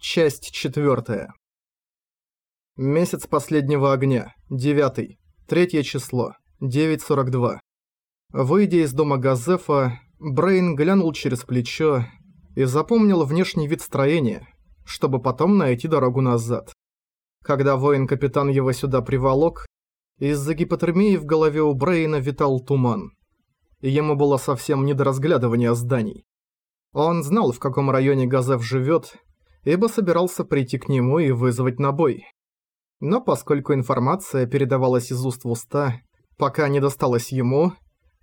Часть четвертая. Месяц последнего огня. Девятый. Третье число. 9.42. Выйдя из дома Газефа, Брейн глянул через плечо и запомнил внешний вид строения, чтобы потом найти дорогу назад. Когда воин-капитан его сюда приволок, из-за гипотермии в голове у Брейна витал туман. И ему было совсем не до разглядывания зданий. Он знал, в каком районе Газеф живет, ибо собирался прийти к нему и вызвать на бой. Но поскольку информация передавалась из уст в уста, пока не досталась ему,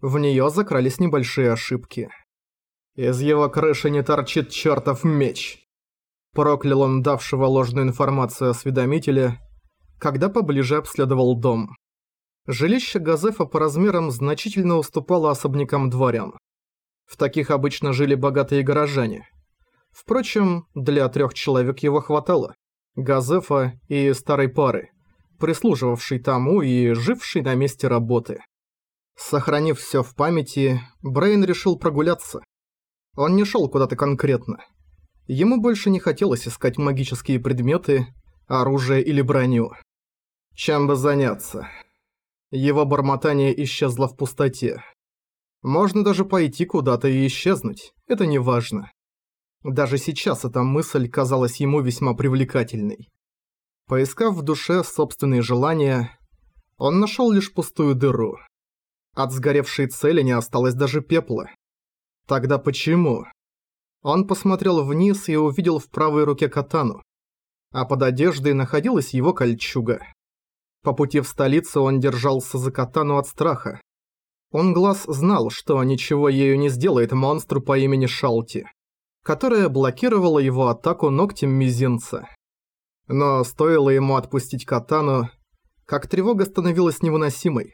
в неё закрались небольшие ошибки. «Из его крыши не торчит чертов меч!» Проклял он давшего ложную информацию осведомителя, когда поближе обследовал дом. Жилище Газефа по размерам значительно уступало особнякам дворян. В таких обычно жили богатые горожане – Впрочем, для трех человек его хватало. Газефа и старой пары, прислуживавшей тому и жившей на месте работы. Сохранив все в памяти, Брейн решил прогуляться. Он не шел куда-то конкретно. Ему больше не хотелось искать магические предметы, оружие или броню. Чем бы заняться? Его бормотание исчезло в пустоте. Можно даже пойти куда-то и исчезнуть, это не важно. Даже сейчас эта мысль казалась ему весьма привлекательной. Поискав в душе собственные желания, он нашел лишь пустую дыру. От сгоревшей цели не осталось даже пепла. Тогда почему? Он посмотрел вниз и увидел в правой руке катану, а под одеждой находилась его кольчуга. По пути в столицу он держался за катану от страха. Он глаз знал, что ничего ею не сделает монстру по имени Шалти которая блокировала его атаку ногтем мизинца. Но стоило ему отпустить катану, как тревога становилась невыносимой.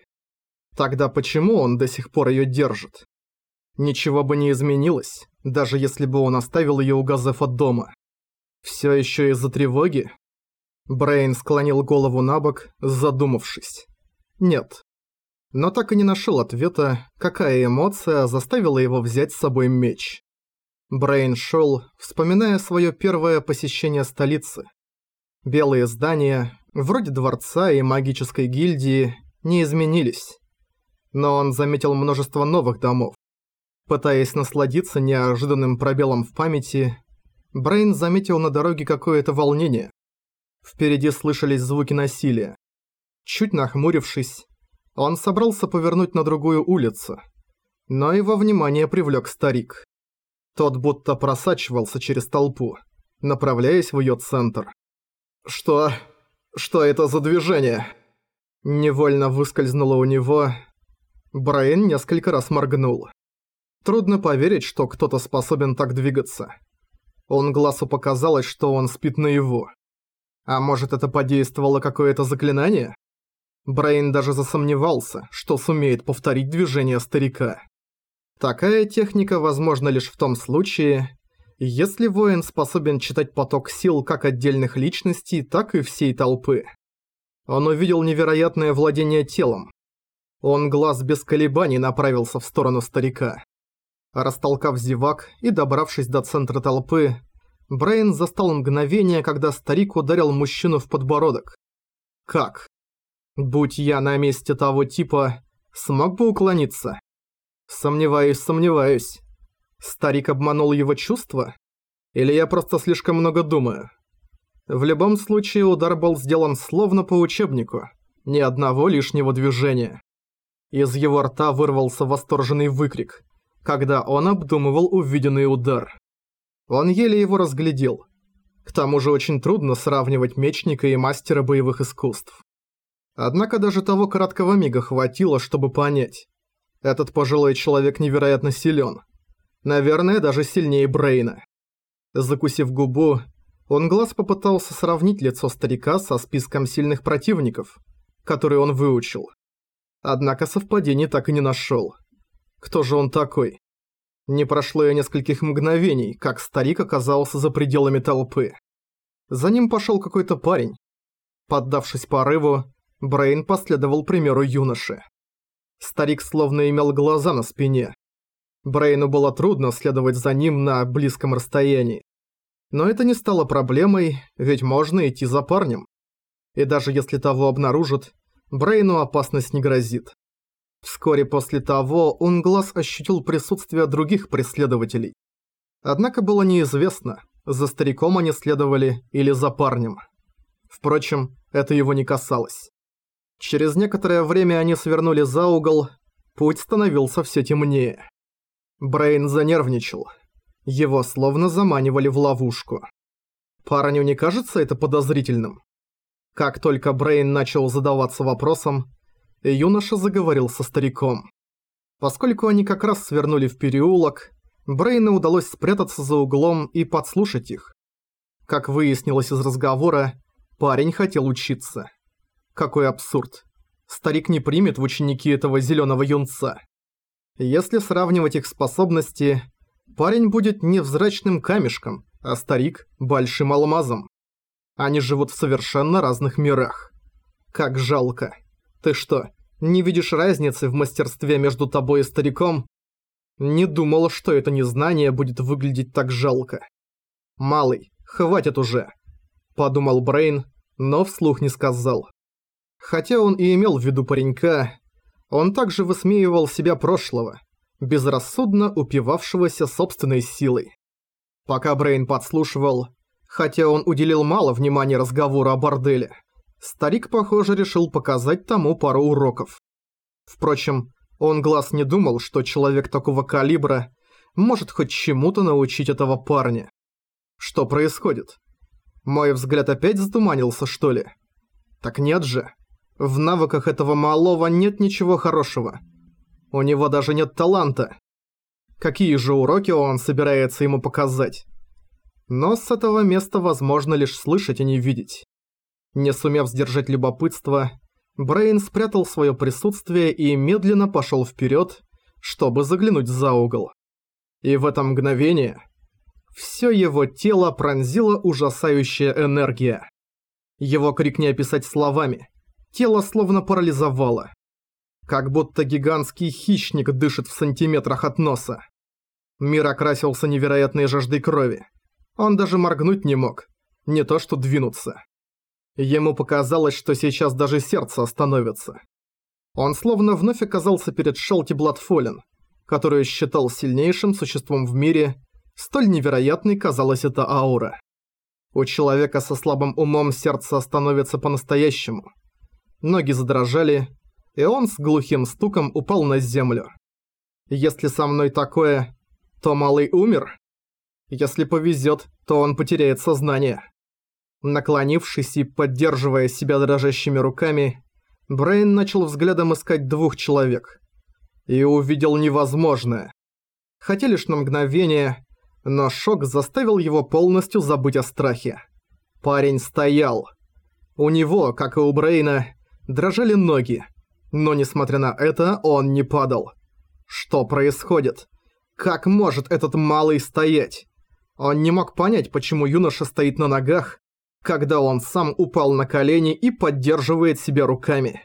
Тогда почему он до сих пор её держит? Ничего бы не изменилось, даже если бы он оставил её у Газефа дома. Всё ещё из-за тревоги? Брейн склонил голову на бок, задумавшись. Нет. Но так и не нашел ответа, какая эмоция заставила его взять с собой меч. Брейн шел, вспоминая свое первое посещение столицы. Белые здания, вроде дворца и магической гильдии, не изменились. Но он заметил множество новых домов. Пытаясь насладиться неожиданным пробелом в памяти, Брейн заметил на дороге какое-то волнение. Впереди слышались звуки насилия. Чуть нахмурившись, он собрался повернуть на другую улицу, но его внимание привлек старик. Тот будто просачивался через толпу, направляясь в её центр. «Что? Что это за движение?» Невольно выскользнуло у него. Брайан несколько раз моргнул. Трудно поверить, что кто-то способен так двигаться. Он глазу показалось, что он спит наяву. А может это подействовало какое-то заклинание? Брейн даже засомневался, что сумеет повторить движение старика. Такая техника возможна лишь в том случае, если воин способен читать поток сил как отдельных личностей, так и всей толпы. Он увидел невероятное владение телом. Он глаз без колебаний направился в сторону старика. Растолкав зевак и добравшись до центра толпы, Брейн застал мгновение, когда старик ударил мужчину в подбородок. Как? Будь я на месте того типа, смог бы уклониться? Сомневаюсь, сомневаюсь. Старик обманул его чувства? Или я просто слишком много думаю? В любом случае удар был сделан словно по учебнику. Ни одного лишнего движения. Из его рта вырвался восторженный выкрик, когда он обдумывал увиденный удар. Он еле его разглядел. К тому же очень трудно сравнивать мечника и мастера боевых искусств. Однако даже того короткого мига хватило, чтобы понять. Этот пожилой человек невероятно силен. Наверное, даже сильнее Брейна. Закусив губу, он глаз попытался сравнить лицо старика со списком сильных противников, которые он выучил. Однако совпадений так и не нашел. Кто же он такой? Не прошло и нескольких мгновений, как старик оказался за пределами толпы. За ним пошел какой-то парень. Поддавшись порыву, Брейн последовал примеру юноши. Старик словно имел глаза на спине. Брейну было трудно следовать за ним на близком расстоянии. Но это не стало проблемой, ведь можно идти за парнем. И даже если того обнаружат, Брейну опасность не грозит. Вскоре после того он глаз ощутил присутствие других преследователей. Однако было неизвестно, за стариком они следовали или за парнем. Впрочем, это его не касалось. Через некоторое время они свернули за угол, путь становился все темнее. Брейн занервничал. Его словно заманивали в ловушку. Парню не кажется это подозрительным? Как только Брейн начал задаваться вопросом, юноша заговорил со стариком. Поскольку они как раз свернули в переулок, Брейну удалось спрятаться за углом и подслушать их. Как выяснилось из разговора, парень хотел учиться. Какой абсурд. Старик не примет в ученики этого зеленого юнца. Если сравнивать их способности, парень будет невзрачным камешком, а старик – большим алмазом. Они живут в совершенно разных мирах. Как жалко. Ты что, не видишь разницы в мастерстве между тобой и стариком? Не думал, что это незнание будет выглядеть так жалко. «Малый, хватит уже», – подумал Брейн, но вслух не сказал. Хотя он и имел в виду паренька, он также высмеивал себя прошлого, безрассудно упивавшегося собственной силой. Пока Брейн подслушивал, хотя он уделил мало внимания разговору о борделе, старик, похоже, решил показать тому пару уроков. Впрочем, он глаз не думал, что человек такого калибра может хоть чему-то научить этого парня. Что происходит? Мой взгляд опять затуманился, что ли? Так нет же. В навыках этого малого нет ничего хорошего. У него даже нет таланта. Какие же уроки он собирается ему показать? Но с этого места возможно лишь слышать, а не видеть. Не сумев сдержать любопытство, Брейн спрятал свое присутствие и медленно пошел вперед, чтобы заглянуть за угол. И в это мгновение все его тело пронзила ужасающая энергия. Его крик не описать словами. Тело словно парализовало. Как будто гигантский хищник дышит в сантиметрах от носа. Мир окрасился невероятной жаждой крови. Он даже моргнуть не мог, не то что двинуться. Ему показалось, что сейчас даже сердце остановится. Он словно вновь оказался перед Шелти Бладфолен, которую считал сильнейшим существом в мире, столь невероятной казалась эта аура. У человека со слабым умом сердце остановится по-настоящему. Ноги задрожали, и он с глухим стуком упал на землю. Если со мной такое, то малый умер. Если повезет, то он потеряет сознание. Наклонившись и поддерживая себя дрожащими руками, Брейн начал взглядом искать двух человек. И увидел невозможное. Хотя лишь на мгновение, но шок заставил его полностью забыть о страхе. Парень стоял. У него, как и у Брейна, дрожали ноги. Но несмотря на это, он не падал. Что происходит? Как может этот малый стоять? Он не мог понять, почему юноша стоит на ногах, когда он сам упал на колени и поддерживает себя руками.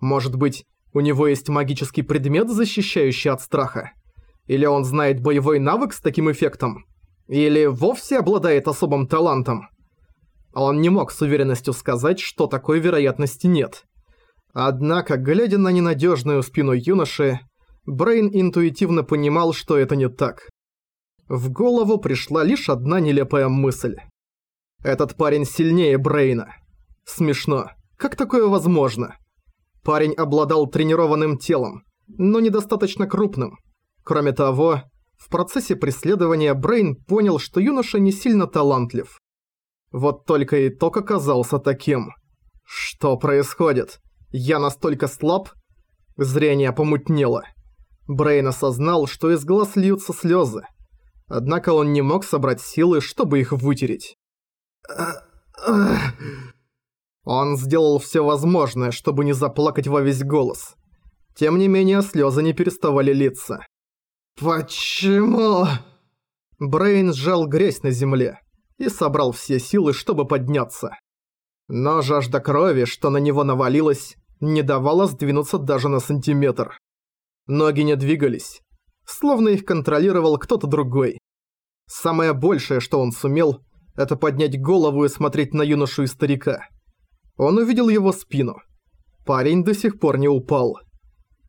Может быть, у него есть магический предмет, защищающий от страха? Или он знает боевой навык с таким эффектом? Или вовсе обладает особым талантом? Он не мог с уверенностью сказать, что такой вероятности нет. Однако, глядя на ненадежную спину юноши, Брейн интуитивно понимал, что это не так. В голову пришла лишь одна нелепая мысль. Этот парень сильнее Брейна. Смешно. Как такое возможно? Парень обладал тренированным телом, но недостаточно крупным. Кроме того, в процессе преследования Брейн понял, что юноша не сильно талантлив. Вот только итог оказался таким. Что происходит? Я настолько слаб? Зрение помутнело. Брейн осознал, что из глаз льются слезы. Однако он не мог собрать силы, чтобы их вытереть. Он сделал все возможное, чтобы не заплакать во весь голос. Тем не менее, слезы не переставали литься. «Почему?» Брейн сжал грязь на земле и собрал все силы, чтобы подняться. Но жажда крови, что на него навалилась, не давала сдвинуться даже на сантиметр. Ноги не двигались, словно их контролировал кто-то другой. Самое большее, что он сумел, это поднять голову и смотреть на юношу и старика. Он увидел его спину. Парень до сих пор не упал.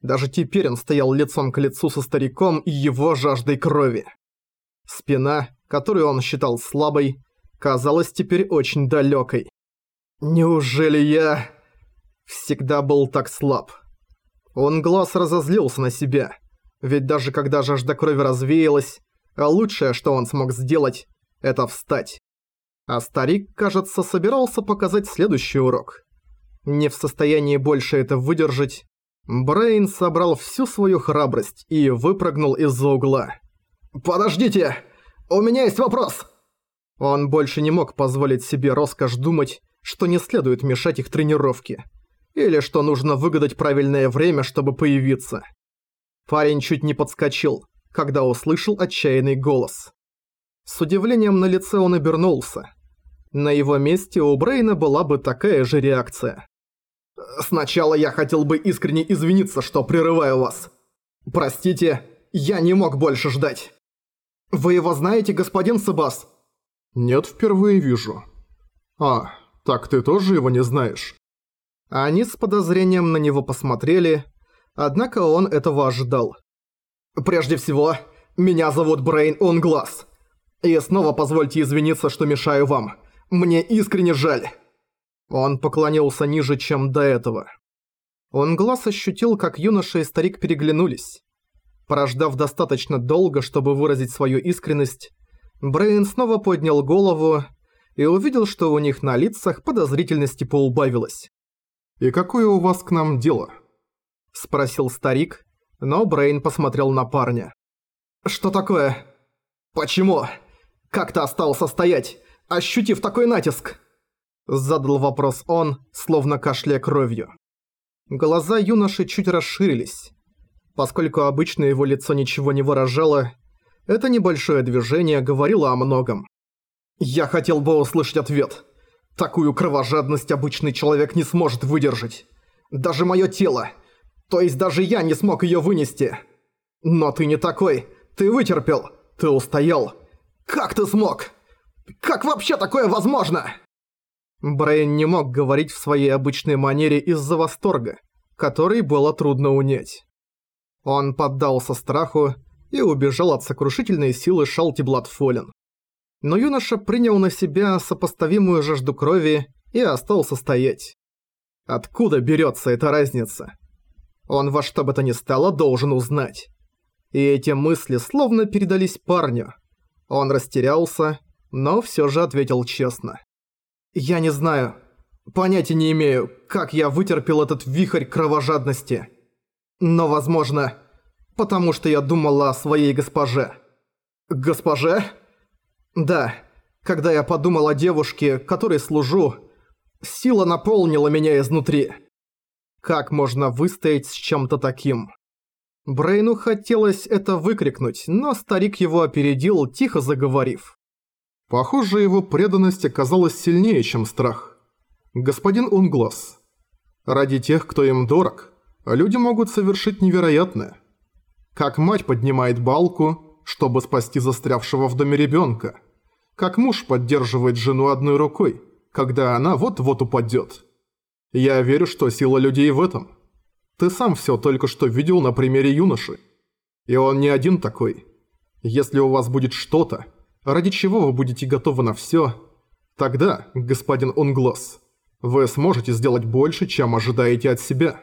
Даже теперь он стоял лицом к лицу со стариком и его жаждой крови. Спина, которую он считал слабой, казалась теперь очень далекой. Неужели я всегда был так слаб? Он глаз разозлился на себя, ведь даже когда жажда крови развеялась, а лучшее, что он смог сделать, это встать. А старик, кажется, собирался показать следующий урок. Не в состоянии больше это выдержать, Брейн собрал всю свою храбрость и выпрыгнул из-за угла. «Подождите! У меня есть вопрос!» Он больше не мог позволить себе роскошь думать, что не следует мешать их тренировке. Или что нужно выгадать правильное время, чтобы появиться. Парень чуть не подскочил, когда услышал отчаянный голос. С удивлением на лице он обернулся. На его месте у Брейна была бы такая же реакция. Сначала я хотел бы искренне извиниться, что прерываю вас. Простите, я не мог больше ждать. Вы его знаете, господин Себас? Нет, впервые вижу. А, так ты тоже его не знаешь? Они с подозрением на него посмотрели, однако он этого ожидал. Прежде всего, меня зовут Брейн Онглас. И снова позвольте извиниться, что мешаю вам. Мне искренне жаль. Он поклонился ниже, чем до этого. Он глаз ощутил, как юноша и старик переглянулись. Прождав достаточно долго, чтобы выразить свою искренность, Брейн снова поднял голову и увидел, что у них на лицах подозрительности поубавилось. «И какое у вас к нам дело?» – спросил старик, но Брейн посмотрел на парня. «Что такое? Почему? Как ты остался стоять, ощутив такой натиск?» Задал вопрос он, словно кашляя кровью. Глаза юноши чуть расширились. Поскольку обычно его лицо ничего не выражало, это небольшое движение говорило о многом. «Я хотел бы услышать ответ. Такую кровожадность обычный человек не сможет выдержать. Даже мое тело. То есть даже я не смог ее вынести. Но ты не такой. Ты вытерпел. Ты устоял. Как ты смог? Как вообще такое возможно?» Брайан не мог говорить в своей обычной манере из-за восторга, который было трудно унять. Он поддался страху и убежал от сокрушительной силы Шалти Бладфолен. Но юноша принял на себя сопоставимую жажду крови и остался стоять. Откуда берется эта разница? Он во что бы то ни стало должен узнать. И эти мысли словно передались парню. Он растерялся, но все же ответил честно. Я не знаю. Понятия не имею, как я вытерпел этот вихрь кровожадности. Но, возможно, потому что я думала о своей госпоже. Госпоже? Да, когда я подумал о девушке, которой служу, сила наполнила меня изнутри. Как можно выстоять с чем-то таким? Брейну хотелось это выкрикнуть, но старик его опередил, тихо заговорив. Похоже, его преданность оказалась сильнее, чем страх. Господин Унглас, ради тех, кто им дорог, люди могут совершить невероятное. Как мать поднимает балку, чтобы спасти застрявшего в доме ребенка. Как муж поддерживает жену одной рукой, когда она вот-вот упадет. Я верю, что сила людей в этом. Ты сам все только что видел на примере юноши. И он не один такой. Если у вас будет что-то, ради чего вы будете готовы на всё, тогда, господин Унглос, вы сможете сделать больше, чем ожидаете от себя.